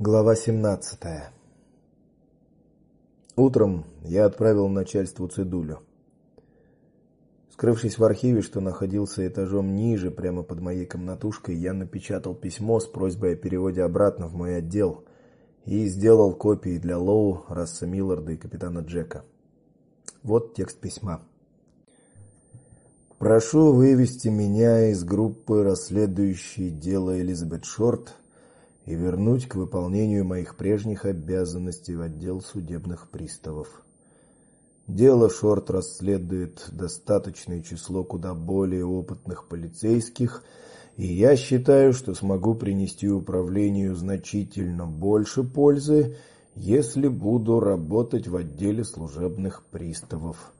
Глава 17. Утром я отправил начальству цедулю. Скрывшись в архиве, что находился этажом ниже, прямо под моей комнатушкой, я напечатал письмо с просьбой о переводе обратно в мой отдел и сделал копии для Лоу, Расса Милларда и капитана Джека. Вот текст письма. Прошу вывести меня из группы расследующей дело Элизабет Шорт и вернуть к выполнению моих прежних обязанностей в отдел судебных приставов. Дело Шорт расследует достаточное число куда более опытных полицейских, и я считаю, что смогу принести управлению значительно больше пользы, если буду работать в отделе служебных приставов.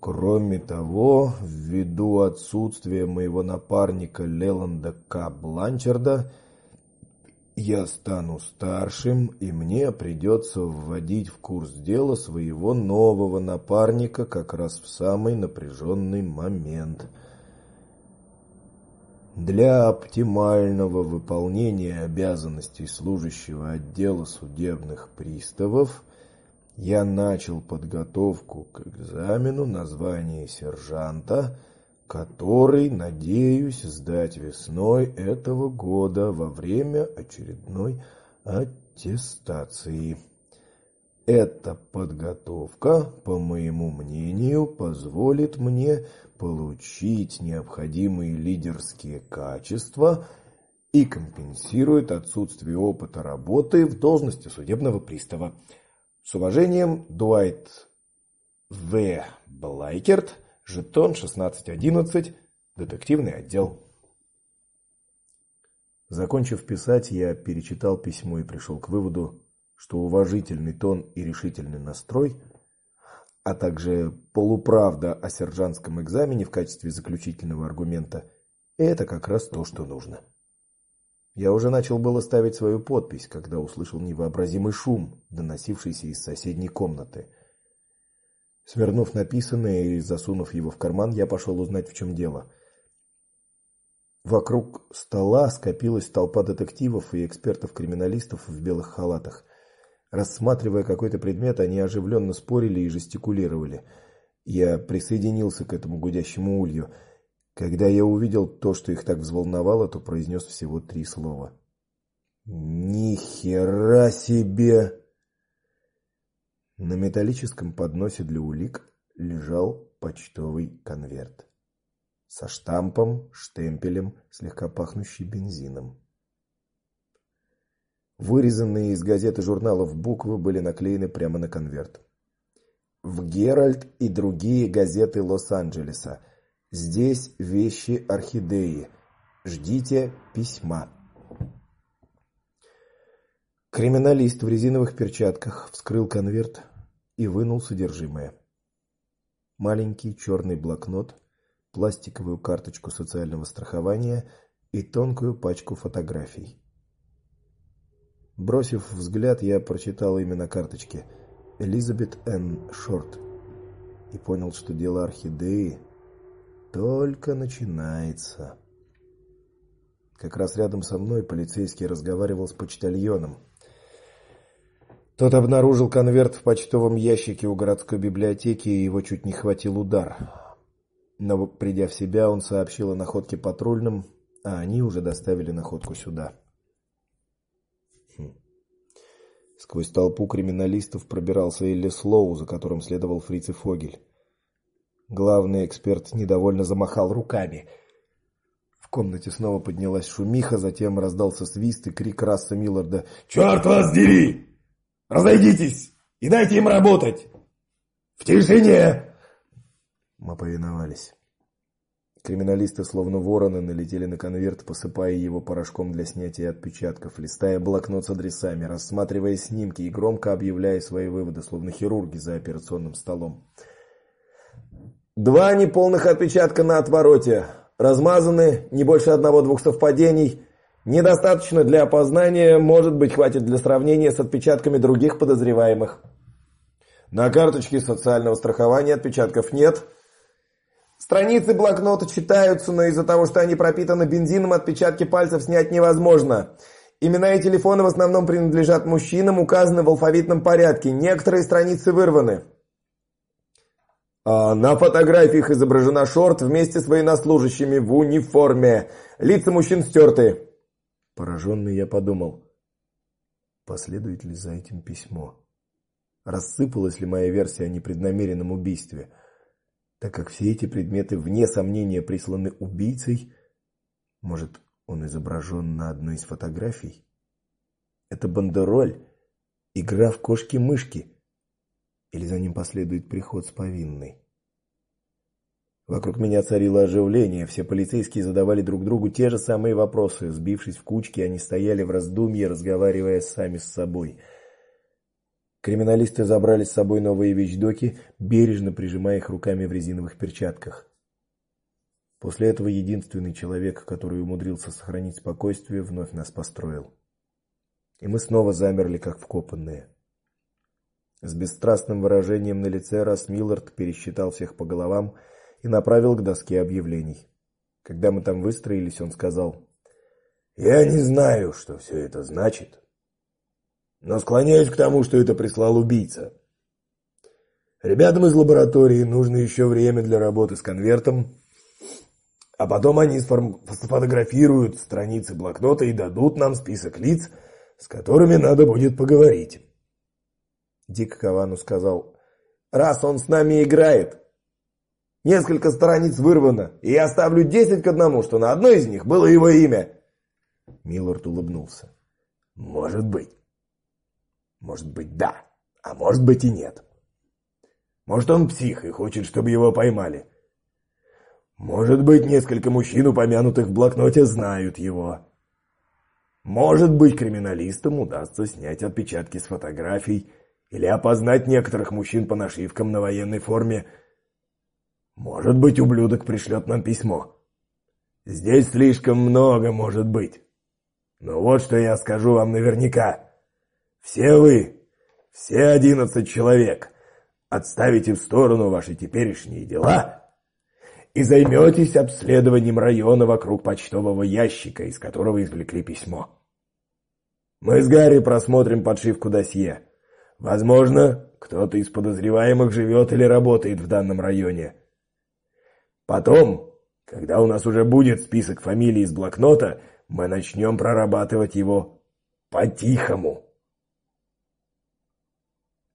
Кроме того, ввиду отсутствия моего напарника Леланда К. Бланчарда, я стану старшим, и мне придется вводить в курс дела своего нового напарника как раз в самый напряженный момент. Для оптимального выполнения обязанностей служащего отдела судебных приставов я начал подготовку к экзамену на звание сержанта который, надеюсь, сдать весной этого года во время очередной аттестации. Эта подготовка, по моему мнению, позволит мне получить необходимые лидерские качества и компенсирует отсутствие опыта работы в должности судебного пристава. С уважением, Дуайт В. Блайкерт, Жетон 1611, детективный отдел. Закончив писать, я перечитал письмо и пришел к выводу, что уважительный тон и решительный настрой, а также полуправда о сержантском экзамене в качестве заключительного аргумента это как раз то, что нужно. Я уже начал было ставить свою подпись, когда услышал невообразимый шум, доносившийся из соседней комнаты. Свернув написанное и засунув его в карман, я пошел узнать, в чем дело. Вокруг стола скопилась толпа детективов и экспертов-криминалистов в белых халатах. Рассматривая какой-то предмет, они оживленно спорили и жестикулировали. Я присоединился к этому гудящему улью. Когда я увидел то, что их так взволновало, то произнес всего три слова. Ни хера себе! На металлическом подносе для улик лежал почтовый конверт со штампом, штемпелем, слегка пахнущий бензином. Вырезанные из газет и журналов буквы были наклеены прямо на конверт. В Геральт и другие газеты Лос-Анджелеса. Здесь вещи орхидеи. Ждите письма. Криминалист в резиновых перчатках вскрыл конверт и вынул содержимое. Маленький черный блокнот, пластиковую карточку социального страхования и тонкую пачку фотографий. Бросив взгляд, я прочитал имя на карточке: Элизабет Н. Шорт. И понял, что дело орхидеи только начинается. Как раз рядом со мной полицейский разговаривал с почтальоном. Тот обнаружил конверт в почтовом ящике у городской библиотеки, и его чуть не хватил удар. Но придя в себя, он сообщил о находке патрульным, а они уже доставили находку сюда. Хм. Сквозь толпу криминалистов пробирался Элли Слоу, за которым следовал Фриц и Фогель. Главный эксперт недовольно замахал руками. В комнате снова поднялась шумиха, затем раздался свист и крик Расса Милларда: «Черт вас дери!" Разойдитесь и дайте им работать. В тишине. Мы повиновались. Криминалисты, словно вороны, налетели на конверт, посыпая его порошком для снятия отпечатков, листая блокнот с адресами, рассматривая снимки и громко объявляя свои выводы, словно хирурги за операционным столом. Два неполных отпечатка на отвороте, размазаны, не больше одного-двух совпадений. Недостаточно для опознания, может быть, хватит для сравнения с отпечатками других подозреваемых. На карточке социального страхования отпечатков нет. Страницы блокнота читаются, но из-за того, что они пропитаны бензином, отпечатки пальцев снять невозможно. Имена и телефоны в основном принадлежат мужчинам, указаны в алфавитном порядке. Некоторые страницы вырваны. А на фотографиях изображена Шорт вместе с военнослужащими в униформе. Лица мужчин стерты. Пораженный я подумал, последует ли за этим письмо. Рассыпалась ли моя версия о непреднамеренном убийстве? Так как все эти предметы вне сомнения присланы убийцей, может, он изображен на одной из фотографий? Это бандероль, игра в кошки-мышки. Или за ним последует приход с повинной? Вокруг меня царило оживление, все полицейские задавали друг другу те же самые вопросы. Сбившись в кучки, они стояли в раздумье, разговаривая сами с собой. Криминалисты забрали с собой новые вещдоки, бережно прижимая их руками в резиновых перчатках. После этого единственный человек, который умудрился сохранить спокойствие, вновь нас построил. И мы снова замерли как вкопанные. С бесстрастным выражением на лице Рас Миллард пересчитал всех по головам и направил к доске объявлений. Когда мы там выстроились, он сказал: "Я не знаю, что все это значит, но склоняюсь к тому, что это прислал убийца. Ребятам из лаборатории нужно еще время для работы с конвертом, а потом они сфотографируют страницы блокнота и дадут нам список лиц, с которыми надо будет поговорить". Дик Кавану сказал: "Раз он с нами играет, Несколько страниц вырвано, и я ставлю 10 к одному, что на одной из них было его имя. Миллард улыбнулся. Может быть. Может быть, да, а может быть и нет. Может, он псих и хочет, чтобы его поймали. Может быть, несколько мужчин, упомянутых в блокноте, знают его. Может быть, криминалистам удастся снять отпечатки с фотографий или опознать некоторых мужчин по нашивкам на военной форме – может быть, ублюдок пришлет нам письмо. Здесь слишком много может быть. Но вот что я скажу вам наверняка. Все вы, все одиннадцать человек, отставите в сторону ваши теперешние дела и займетесь обследованием района вокруг почтового ящика, из которого извлекли письмо. Мы с Гарри просмотрим подшивку досье. Возможно, кто-то из подозреваемых живет или работает в данном районе. Потом, когда у нас уже будет список фамилий из блокнота, мы начнем прорабатывать его по-тихому.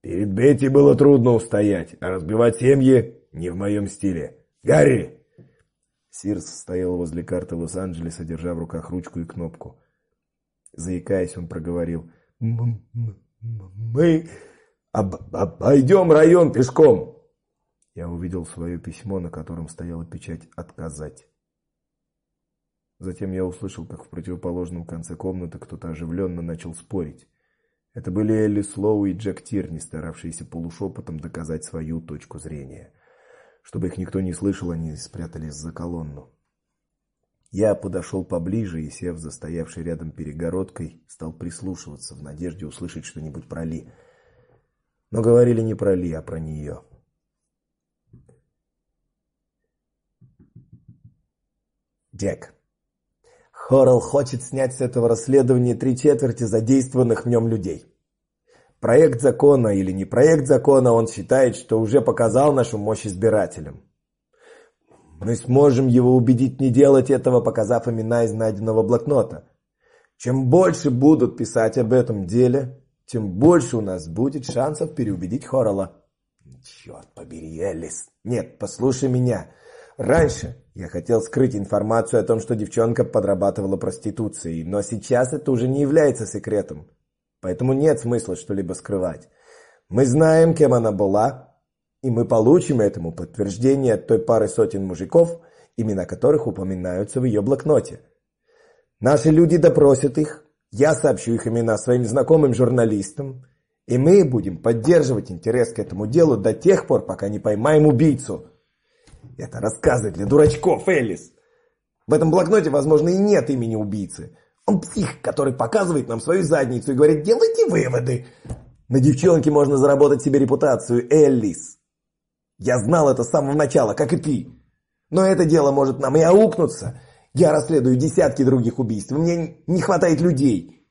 Перед Бетти было трудно устоять, а разбивать семьи не в моем стиле. Гарри! Сирс стоял возле карты Лос-Анджелеса, держа в руках ручку и кнопку. Заикаясь, он проговорил: "Мы обойдем район пешком. Я увидел свое письмо, на котором стояла печать отказать. Затем я услышал, как в противоположном конце комнаты кто-то оживленно начал спорить. Это были Элли Слоу и Джек Тирни, старавшиеся полушепотом доказать свою точку зрения. Чтобы их никто не слышал, они спрятались за колонну. Я подошел поближе и, сев за стоявшей рядом перегородкой, стал прислушиваться в надежде услышать что-нибудь про Ли. Но говорили не про Ли, а про нее. Джек. Хоррелл хочет снять с этого расследования три четверти задействованных в нем людей. Проект закона или не проект закона, он считает, что уже показал нашу мощь избирателям. Мы сможем его убедить не делать этого, показав имена из найденного блокнота. Чем больше будут писать об этом деле, тем больше у нас будет шансов переубедить Хоррелла. Черт побери, Элис. Нет, послушай меня. Раньше я хотел скрыть информацию о том, что девчонка подрабатывала проституцией, но сейчас это уже не является секретом. Поэтому нет смысла что-либо скрывать. Мы знаем, кем она была, и мы получим этому подтверждение от той пары сотен мужиков, имена которых упоминаются в ее блокноте. Наши люди допросят их, я сообщу их имена своим знакомым журналистам, и мы будем поддерживать интерес к этому делу до тех пор, пока не поймаем убийцу. Это рассказы для дурачков, Элис. В этом блокноте, возможно, и нет имени убийцы. Он псих, который показывает нам свою задницу и говорит: "Делайте выводы". На девчонке можно заработать себе репутацию, Элис. Я знал это с самого начала, как и ты. Но это дело может нам и аукнуться. Я расследую десятки других убийств, мне не хватает людей.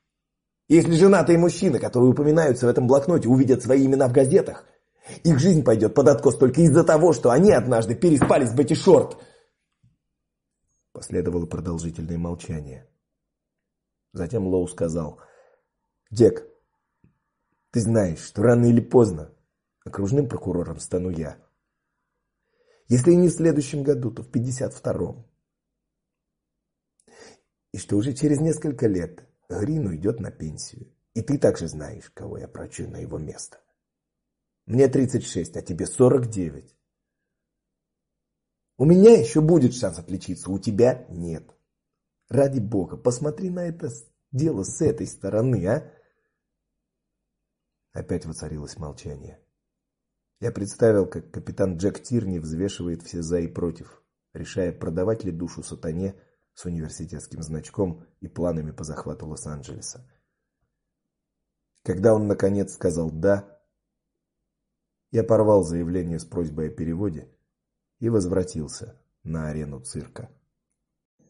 Если женатые мужчины, которые упоминаются в этом блокноте, увидят свои имена в газетах, их жизнь пойдет под откос только из-за того, что они однажды переспали с Бетти Шорт. Последовало продолжительное молчание. Затем Лоу сказал: "Джек, ты знаешь, что рано или поздно окружным прокурором стану я. Если не в следующем году, то в 52-м. И что уже через несколько лет Грин уйдет на пенсию. И ты также знаешь, кого я прочу на его место. Мне 36, а тебе 49. У меня еще будет шанс отличиться, у тебя нет. Ради бога, посмотри на это дело с этой стороны, а? Опять воцарилось молчание. Я представил, как капитан Джек Тирни взвешивает все за и против, решая, продавать ли душу сатане с университетским значком и планами по захвату Лос-Анджелеса. Когда он наконец сказал да, я порвал заявление с просьбой о переводе и возвратился на арену цирка.